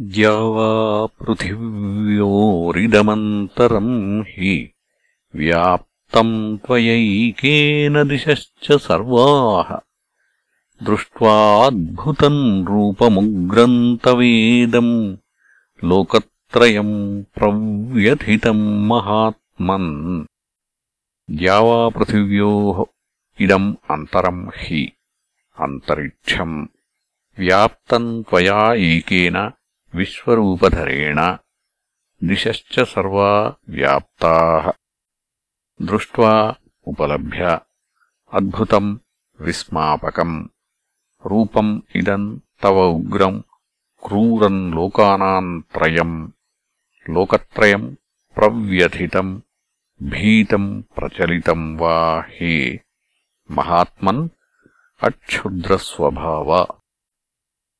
द्यावा पृथिव्योरिदमन्तरम् हि व्याप्तम् त्वयैकेन दिशश्च सर्वाः दृष्ट्वाद्भुतम् रूपमुग्रम् तवेदम् लोकत्रयम् प्रव्यथितम् महात्मन् द्यावापृथिव्योः इदम् अन्तरम् हि अन्तरिक्षम् व्याप्तम् त्वया एकेन విశ్వరూపధరేణ దిశశ్చ సర్వా వ్యాప్తాः దృష్ట్వా ఉపలభ్య అద్భుతం విస్మాపకం రూపం ఇదం తవ ఉగ్రం క్రూరం లోకానాం త్రయం లోకత్రయం ప్రవ్యథితం భీతం ప్రచలితం వా హే మహాత్మన్ అక్షుద్రస్వభావ